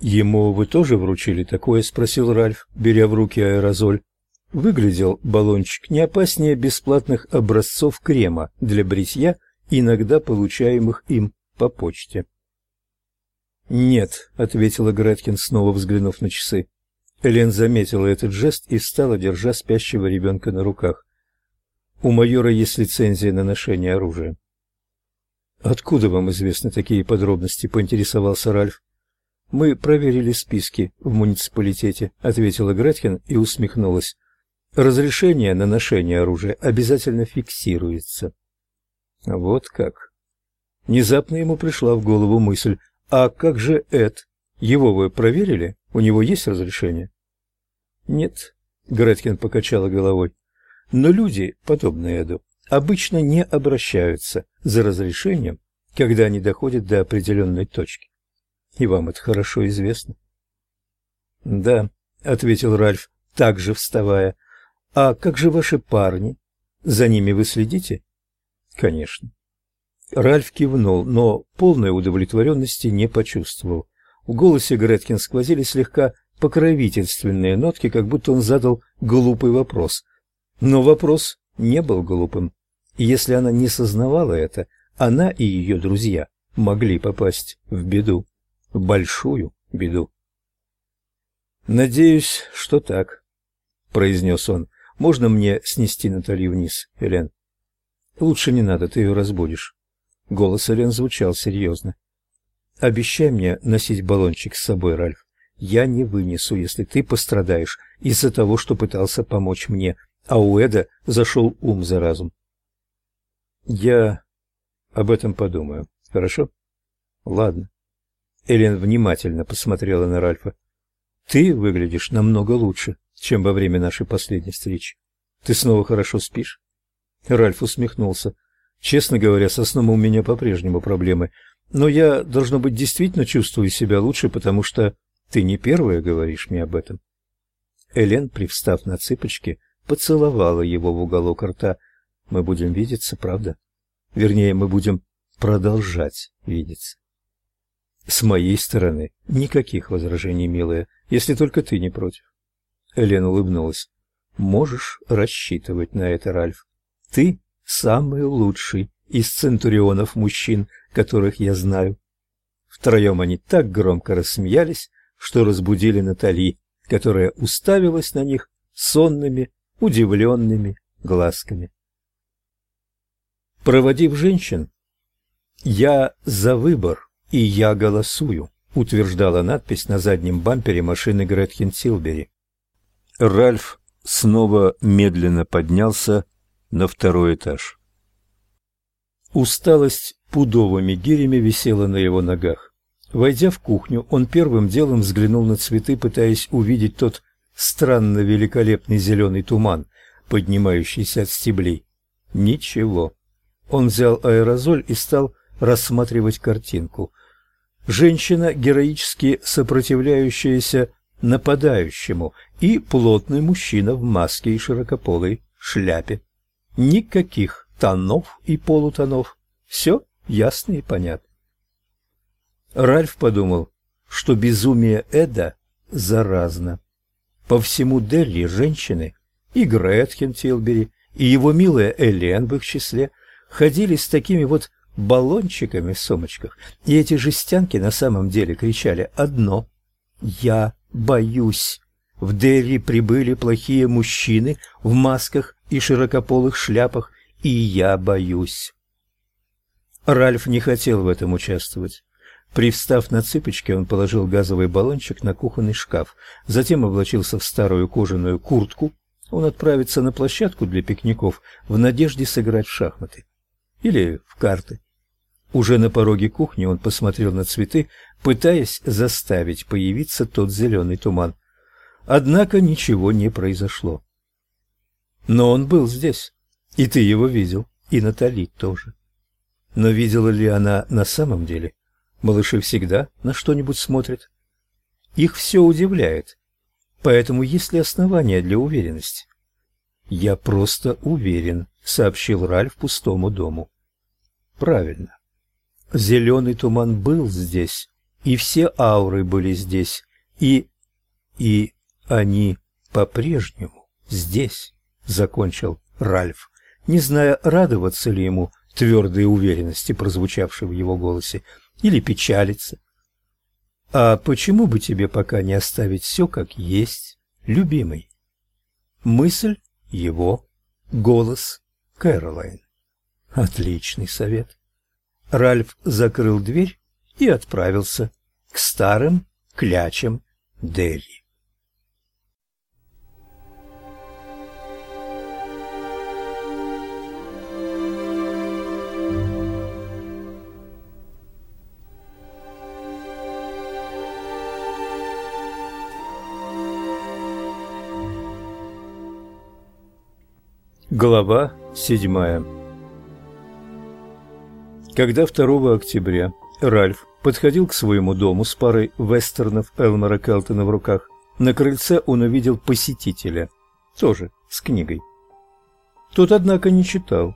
Ему вы тоже вручили такое, спросил Ральф, беря в руки аэрозоль. Выглядел баллончик не опаснее бесплатных образцов крема для бритья, иногда получаемых им по почте. «Нет», — ответила Греткин, снова взглянув на часы. Элен заметила этот жест и встала, держа спящего ребенка на руках. «У майора есть лицензия на ношение оружия». «Откуда вам известны такие подробности?» — поинтересовался Ральф. «Мы проверили списки в муниципалитете», — ответила Греткин и усмехнулась. Разрешение на ношение оружия обязательно фиксируется. Вот как. Внезапно ему пришла в голову мысль, а как же Эд? Его вы проверили? У него есть разрешение? Нет, Греткин покачала головой. Но люди, подобные Эду, обычно не обращаются за разрешением, когда они доходят до определенной точки. И вам это хорошо известно. Да, ответил Ральф, также вставая. А как же ваши парни? За ними вы следите? Конечно. Ральф кивнул, но полной удовлетворенности не почувствовал. В голосе Греткин сквозили слегка покровительственные нотки, как будто он задал глупый вопрос. Но вопрос не был глупым. Если она не сознавала это, она и ее друзья могли попасть в беду, большую беду. Надеюсь, что так, произнес он. Можно мне снести Натали вниз, Элен? Лучше не надо, ты ее разбудишь. Голос Элен звучал серьезно. Обещай мне носить баллончик с собой, Ральф. Я не вынесу, если ты пострадаешь из-за того, что пытался помочь мне, а у Эда зашел ум за разум. Я об этом подумаю. Хорошо? Ладно. Элен внимательно посмотрела на Ральфа. Ты выглядишь намного лучше чем во время нашей последней встречи. Ты снова хорошо спишь? Ральф усмехнулся. Честно говоря, со сном у меня по-прежнему проблемы, но я, должно быть, действительно чувствую себя лучше, потому что ты не первая говоришь мне об этом. Элен, привстав на цыпочки, поцеловала его в уголок рта. Мы будем видеться, правда? Вернее, мы будем продолжать видеться. С моей стороны никаких возражений, милая, если только ты не против. Элен улыбнулась. Можешь рассчитывать на это, Ральф. Ты самый лучший из центурионов мужчин, которых я знаю. Втроем они так громко рассмеялись, что разбудили Натали, которая уставилась на них сонными, удивленными глазками. Проводив женщин, я за выбор, и я голосую, утверждала надпись на заднем бампере машины Гретхен Тилбери. Ральф снова медленно поднялся на второй этаж. Усталость пудовыми гирями висела на его ногах. Войдя в кухню, он первым делом взглянул на цветы, пытаясь увидеть тот странно великолепный зеленый туман, поднимающийся от стеблей. Ничего. Он взял аэрозоль и стал рассматривать картинку. Женщина, героически сопротивляющаяся нападающему, и плотный мужчина в маске и широкополой шляпе. Никаких тонов и полутонов. Все ясно и понятно. Ральф подумал, что безумие Эда заразно. По всему Дели женщины, и Гретхен Тилбери, и его милая Элен в их числе, ходили с такими вот баллончиками в сумочках, и эти жестянки на самом деле кричали одно «Я боюсь. В Дерри прибыли плохие мужчины в масках и широкополых шляпах, и я боюсь. Ральф не хотел в этом участвовать. Привстав на цыпочки, он положил газовый баллончик на кухонный шкаф, затем облачился в старую кожаную куртку. Он отправится на площадку для пикников в надежде сыграть в шахматы или в карты. Уже на пороге кухни он посмотрел на цветы, пытаясь заставить появиться тот зеленый туман. Однако ничего не произошло. Но он был здесь, и ты его видел, и Натали тоже. Но видела ли она на самом деле? Малыши всегда на что-нибудь смотрят. Их все удивляет. Поэтому есть ли основания для уверенности? Я просто уверен, сообщил Ральф пустому дому. Правильно. Зеленый туман был здесь, и все ауры были здесь, и... и они по-прежнему здесь, — закончил Ральф, не зная, радоваться ли ему твердой уверенности, прозвучавшей в его голосе, или печалиться. «А почему бы тебе пока не оставить все как есть, любимый?» Мысль его, голос Кэролайн. Отличный совет. Ральф закрыл дверь и отправился к старым клячам Дерри. Глава 7. Когда 2 октября Ральф подходил к своему дому с парой вестернов Элмора Келтона в руках, на крыльце он увидел посетителя, тоже с книгой. Тот, однако, не читал.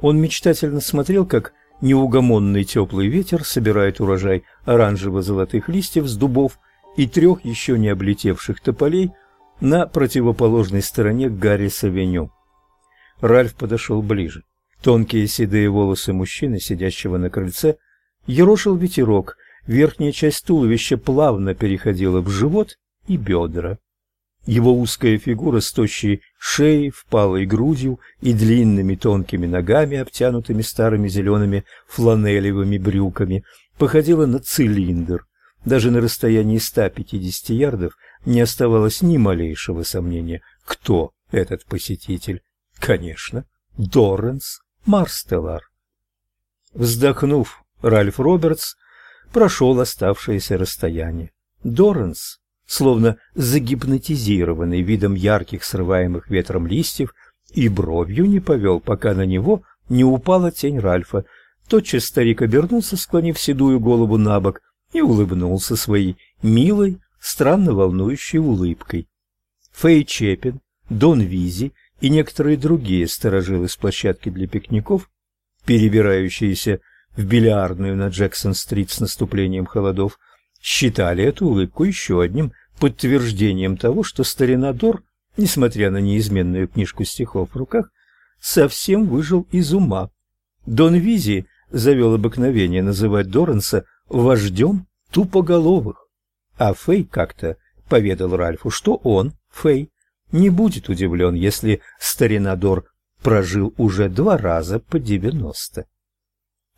Он мечтательно смотрел, как неугомонный теплый ветер собирает урожай оранжево-золотых листьев с дубов и трех еще не облетевших тополей на противоположной стороне Гарри-Савеню. Ральф подошел ближе. Тонкие седые волосы мужчины, сидящего на крыльце, ерошил ветерок, верхняя часть туловища плавно переходила в живот и бедра. Его узкая фигура с тощей шеей, впалой грудью и длинными тонкими ногами, обтянутыми старыми зелеными фланелевыми брюками, походила на цилиндр. Даже на расстоянии 150 ярдов не оставалось ни малейшего сомнения, кто этот посетитель. Конечно, Дорренс Марстеллар. Вздохнув, Ральф Робертс прошел оставшееся расстояние. Дорренс, словно загипнотизированный видом ярких срываемых ветром листьев, и бровью не повел, пока на него не упала тень Ральфа. Тотчас старик обернулся, склонив седую голову на бок, и улыбнулся своей милой, странно волнующей улыбкой. Фэй Чепин, Дон Визи и некоторые другие сторожилы с площадки для пикников, перебирающиеся в бильярдную на Джексон-стрит с наступлением холодов, считали эту улыбку еще одним подтверждением того, что старина Дор, несмотря на неизменную книжку стихов в руках, совсем выжил из ума. Дон Визи завел обыкновение называть Доренса вождем тупоголовых, а Фэй как-то поведал Ральфу, что он, Фэй, не будет удивлен, если старинадор прожил уже два раза по девяносто.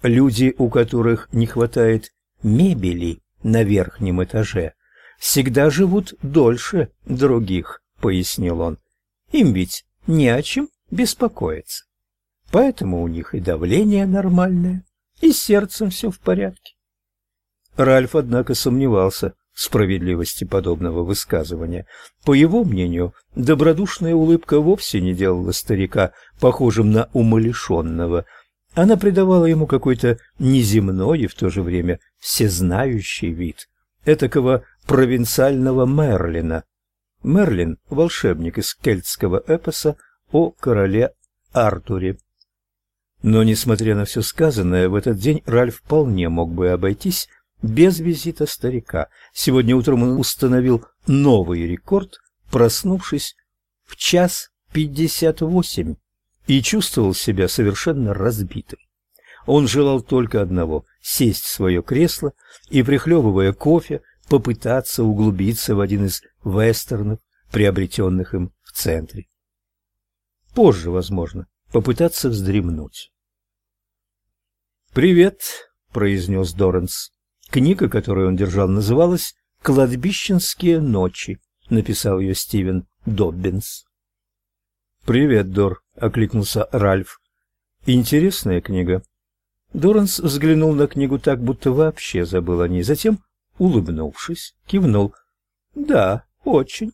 Люди, у которых не хватает мебели на верхнем этаже, всегда живут дольше других, пояснил он. Им ведь не о чем беспокоиться. Поэтому у них и давление нормальное, и с сердцем все в порядке. Ральф, однако, сомневался, справедливости подобного высказывания. По его мнению, добродушная улыбка вовсе не делала старика похожим на умалишенного. Она придавала ему какой-то неземной и в то же время всезнающий вид, этакого провинциального Мерлина. Мерлин — волшебник из кельтского эпоса о короле Артуре. Но, несмотря на все сказанное, в этот день Ральф вполне мог бы обойтись без визита старика. Сегодня утром он установил новый рекорд, проснувшись в час пятьдесят восемь, и чувствовал себя совершенно разбитым. Он желал только одного — сесть в свое кресло и, прихлебывая кофе, попытаться углубиться в один из вестернов, приобретенных им в центре. Позже, возможно, попытаться вздремнуть. «Привет», — произнес Доренс. Книга, которую он держал, называлась «Кладбищенские ночи», — написал ее Стивен Доббинс. «Привет, Дор», — окликнулся Ральф. «Интересная книга». Доранс взглянул на книгу так, будто вообще забыл о ней. Затем, улыбнувшись, кивнул. «Да, очень.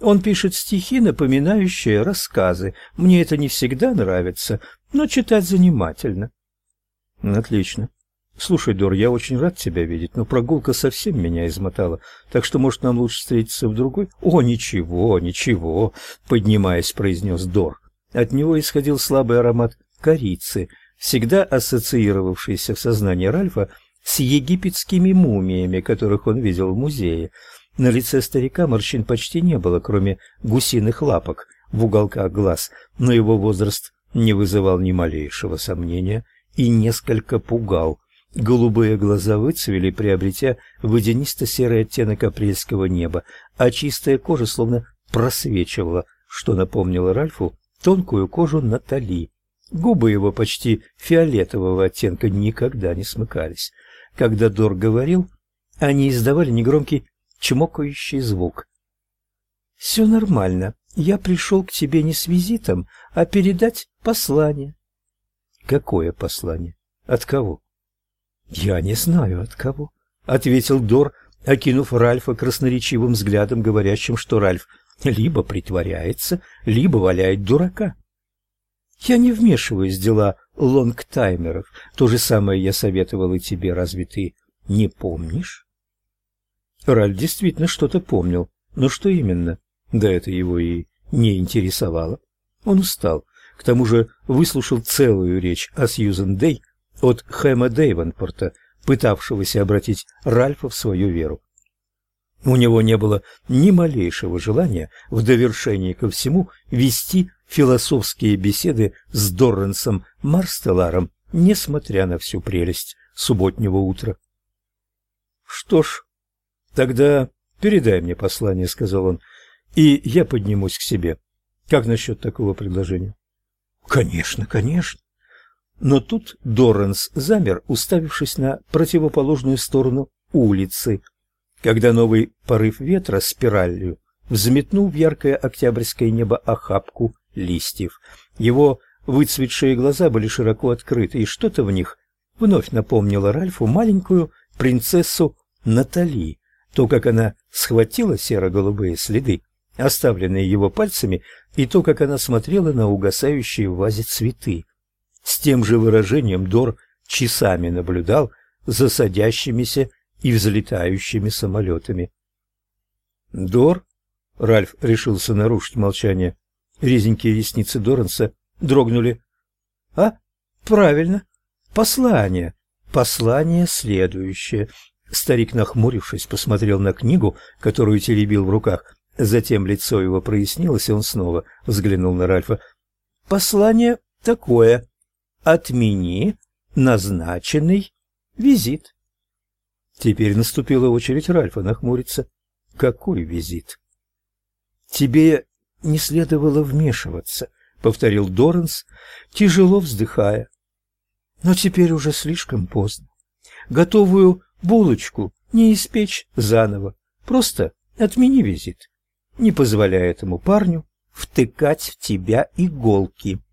Он пишет стихи, напоминающие рассказы. Мне это не всегда нравится, но читать занимательно». «Отлично. Слушай, Дор, я очень рад тебя видеть, но прогулка совсем меня измотала, так что, может, нам лучше встретиться в другой? О, ничего, ничего, поднимаясь, произнес Дор. От него исходил слабый аромат корицы, всегда ассоциировавшийся в сознании Ральфа с египетскими мумиями, которых он видел в музее. На лице старика морщин почти не было, кроме гусиных лапок в уголках глаз, но его возраст не вызывал ни малейшего сомнения и несколько пугал. Голубые глаза выцвели, приобретя водянисто-серый оттенок апрельского неба, а чистая кожа словно просвечивала, что напомнило Ральфу тонкую кожу Натали. Губы его почти фиолетового оттенка никогда не смыкались. Когда Дор говорил, они издавали негромкий чмокающий звук. «Все нормально. Я пришел к тебе не с визитом, а передать послание». «Какое послание? От кого?» «Я не знаю, от кого», — ответил Дор, окинув Ральфа красноречивым взглядом, говорящим, что Ральф либо притворяется, либо валяет дурака. Я не вмешиваюсь в дела лонгтаймеров. То же самое я советовал и тебе, разве ты не помнишь? Ральф действительно что-то помнил, но что именно? Да это его и не интересовало. Он устал. К тому же выслушал целую речь о Сьюзен Дэй от Хэма Дейвенпорта, пытавшегося обратить Ральфа в свою веру. У него не было ни малейшего желания в довершении ко всему вести философские беседы с Дорренсом Марстелларом, несмотря на всю прелесть субботнего утра. «Что ж, тогда передай мне послание», — сказал он, — «и я поднимусь к себе. Как насчет такого предложения?» «Конечно, конечно». Но тут Дорренс замер, уставившись на противоположную сторону улицы, когда новый порыв ветра спиралью взметнул в яркое октябрьское небо охапку листьев. Его выцветшие глаза были широко открыты, и что-то в них вновь напомнило Ральфу маленькую принцессу Натали, то, как она схватила серо-голубые следы, оставленные его пальцами, и то, как она смотрела на угасающие в вазе цветы. С тем же выражением Дор часами наблюдал за садящимися и взлетающими самолетами. Дор, Ральф решился нарушить молчание. Резенькие ресницы Доранса дрогнули. А? Правильно. Послание. Послание следующее. Старик, нахмурившись, посмотрел на книгу, которую теребил в руках. Затем лицо его прояснилось, и он снова взглянул на Ральфа. Послание такое: отмени назначенный визит. Теперь наступила очередь Ральфа нахмуриться. Какой визит? Тебе не следовало вмешиваться, повторил Доранс, тяжело вздыхая. Но теперь уже слишком поздно. Готовую булочку не испечь заново. Просто отмени визит. Не позволяй этому парню втыкать в тебя иголки.